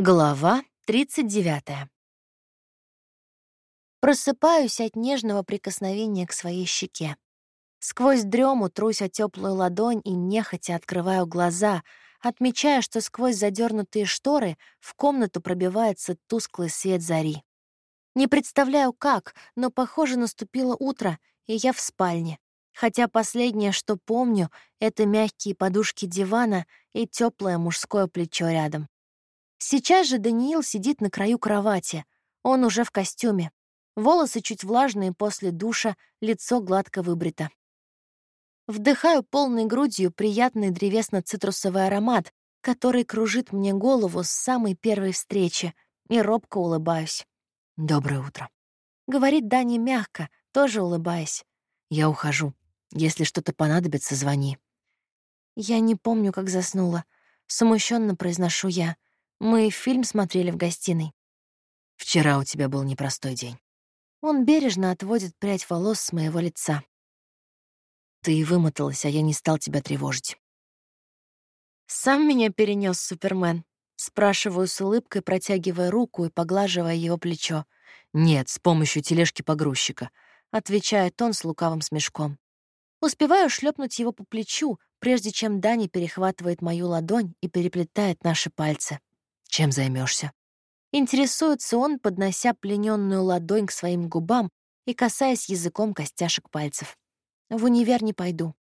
Глава 39. Просыпаюсь от нежного прикосновения к своей щеке. Сквозь дрему трусь о теплую ладонь и нехотя открываю глаза, отмечая, что сквозь задернутые шторы в комнату пробивается тусклый свет зари. Не представляю как, но, похоже, наступило утро, и я в спальне. Хотя последнее, что помню, — это мягкие подушки дивана и теплое мужское плечо рядом. Сейчас же Даниил сидит на краю кровати. Он уже в костюме. Волосы чуть влажные после душа, лицо гладко выбрито. Вдыхаю полной грудью приятный древесно-цитрусовый аромат, который кружит мне голову с самой первой встречи, и робко улыбаюсь. «Доброе утро», — говорит Дани мягко, тоже улыбаясь. «Я ухожу. Если что-то понадобится, звони». Я не помню, как заснула. Смущенно произношу я. Мы фильм смотрели в гостиной. Вчера у тебя был непростой день. Он бережно отводит прядь волос с моего лица. Ты вымоталась, а я не стал тебя тревожить. Сам меня перенес Супермен. Спрашиваю с улыбкой, протягивая руку и поглаживая его плечо. Нет, с помощью тележки погрузчика, отвечает он с лукавым смешком. Успеваю шлепнуть его по плечу, прежде чем Дани перехватывает мою ладонь и переплетает наши пальцы. Чем займешься? Интересуется он, поднося плененную ладонь к своим губам и касаясь языком костяшек пальцев. В универ не пойду.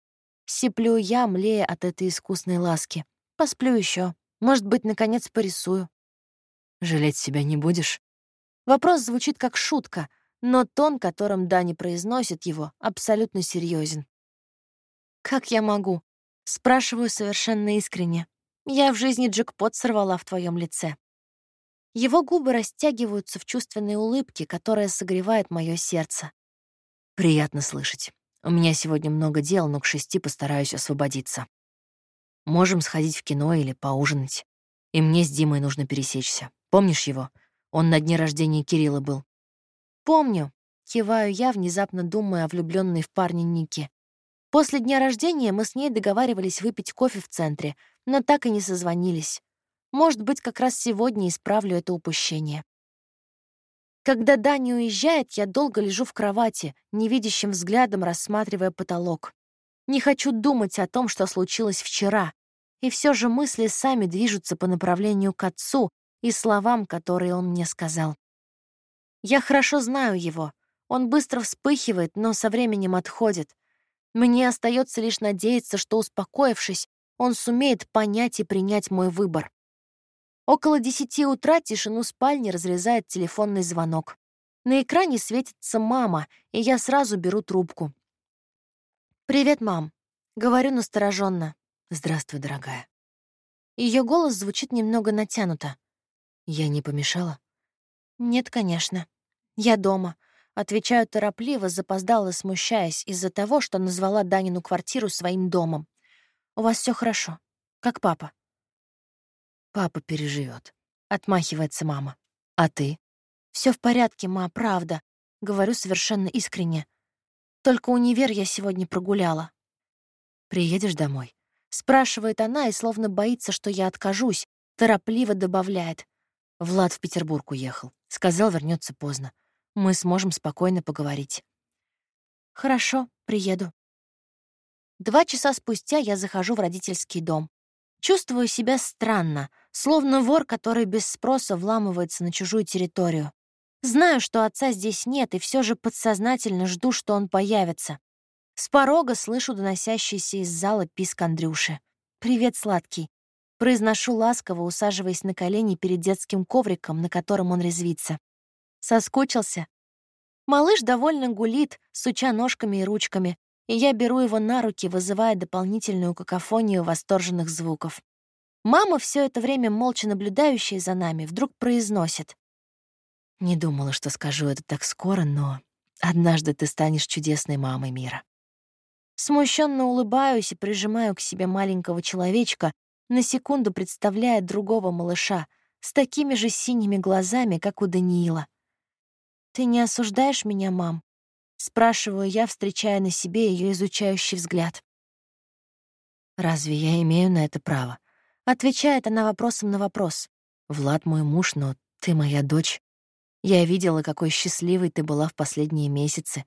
Сиплю я, млея от этой искусной ласки. Посплю еще. Может быть, наконец порисую. Жалеть себя не будешь? Вопрос звучит как шутка, но тон, которым Дани произносит его, абсолютно серьезен. «Как я могу?» — спрашиваю совершенно искренне. Я в жизни джекпот сорвала в твоем лице. Его губы растягиваются в чувственной улыбке, которая согревает мое сердце. Приятно слышать. У меня сегодня много дел, но к шести постараюсь освободиться. Можем сходить в кино или поужинать. И мне с Димой нужно пересечься. Помнишь его? Он на дне рождения Кирилла был. Помню. Киваю я, внезапно думая о влюбленной в парня Нике. После дня рождения мы с ней договаривались выпить кофе в центре, но так и не созвонились. Может быть, как раз сегодня исправлю это упущение. Когда Дани уезжает, я долго лежу в кровати, невидящим взглядом рассматривая потолок. Не хочу думать о том, что случилось вчера, и все же мысли сами движутся по направлению к отцу и словам, которые он мне сказал. Я хорошо знаю его. Он быстро вспыхивает, но со временем отходит. Мне остается лишь надеяться, что, успокоившись, он сумеет понять и принять мой выбор. Около десяти утра тишину спальни разрезает телефонный звонок. На экране светится мама, и я сразу беру трубку. «Привет, мам», — говорю настороженно. «Здравствуй, дорогая». Ее голос звучит немного натянуто. «Я не помешала?» «Нет, конечно. Я дома. Отвечаю торопливо, запоздало смущаясь из-за того, что назвала Данину квартиру своим домом. «У вас все хорошо. Как папа?» «Папа переживет, отмахивается мама. «А ты?» Все в порядке, ма, правда», — говорю совершенно искренне. «Только универ я сегодня прогуляла». «Приедешь домой?» — спрашивает она и словно боится, что я откажусь, торопливо добавляет. Влад в Петербург уехал. Сказал, вернется поздно мы сможем спокойно поговорить. Хорошо, приеду. Два часа спустя я захожу в родительский дом. Чувствую себя странно, словно вор, который без спроса вламывается на чужую территорию. Знаю, что отца здесь нет, и все же подсознательно жду, что он появится. С порога слышу доносящийся из зала писк Андрюши. «Привет, сладкий». Произношу ласково, усаживаясь на колени перед детским ковриком, на котором он резвится. Соскучился. Малыш довольно гулит, суча ножками и ручками, и я беру его на руки, вызывая дополнительную какофонию восторженных звуков. Мама, все это время молча наблюдающая за нами, вдруг произносит. «Не думала, что скажу это так скоро, но однажды ты станешь чудесной мамой мира». Смущенно улыбаюсь и прижимаю к себе маленького человечка, на секунду представляя другого малыша с такими же синими глазами, как у Даниила. «Ты не осуждаешь меня, мам?» — спрашиваю я, встречая на себе ее изучающий взгляд. «Разве я имею на это право?» — отвечает она вопросом на вопрос. Влад мой муж, но ты моя дочь. Я видела, какой счастливой ты была в последние месяцы,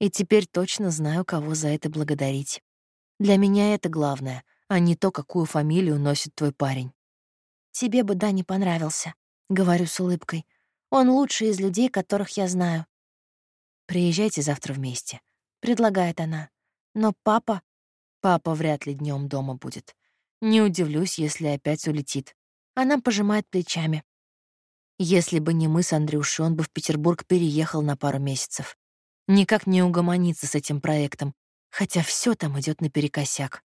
и теперь точно знаю, кого за это благодарить. Для меня это главное, а не то, какую фамилию носит твой парень. Тебе бы да не понравился, говорю с улыбкой. Он лучший из людей, которых я знаю. Приезжайте завтра вместе, предлагает она. Но папа... Папа вряд ли днем дома будет. Не удивлюсь, если опять улетит. Она пожимает плечами. Если бы не мы с Андрюшей, он бы в Петербург переехал на пару месяцев. Никак не угомониться с этим проектом, хотя все там идет наперекосяк.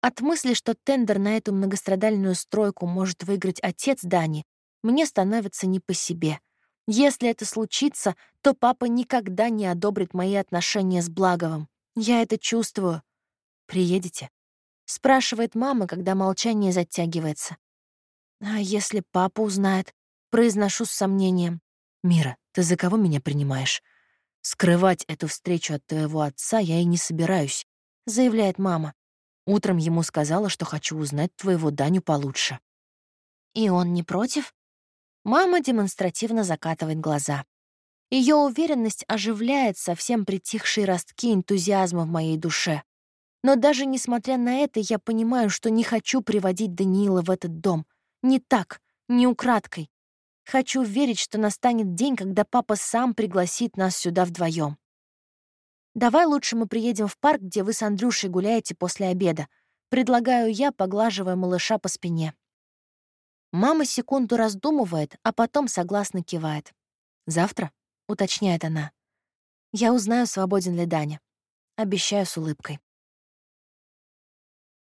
От мысли, что тендер на эту многострадальную стройку может выиграть отец Дани, мне становится не по себе. Если это случится, то папа никогда не одобрит мои отношения с Благовым. Я это чувствую. Приедете? Спрашивает мама, когда молчание затягивается. А если папа узнает? Произношу с сомнением. Мира, ты за кого меня принимаешь? Скрывать эту встречу от твоего отца я и не собираюсь, заявляет мама. Утром ему сказала, что хочу узнать твоего Даню получше. И он не против? Мама демонстративно закатывает глаза. Ее уверенность оживляет совсем притихшие ростки энтузиазма в моей душе. Но даже несмотря на это, я понимаю, что не хочу приводить Даниила в этот дом. Не так, не украдкой. Хочу верить, что настанет день, когда папа сам пригласит нас сюда вдвоем. Давай лучше мы приедем в парк, где вы с Андрюшей гуляете после обеда. Предлагаю я, поглаживая малыша по спине. Мама секунду раздумывает, а потом согласно кивает. «Завтра?» — уточняет она. «Я узнаю, свободен ли Даня». Обещаю с улыбкой.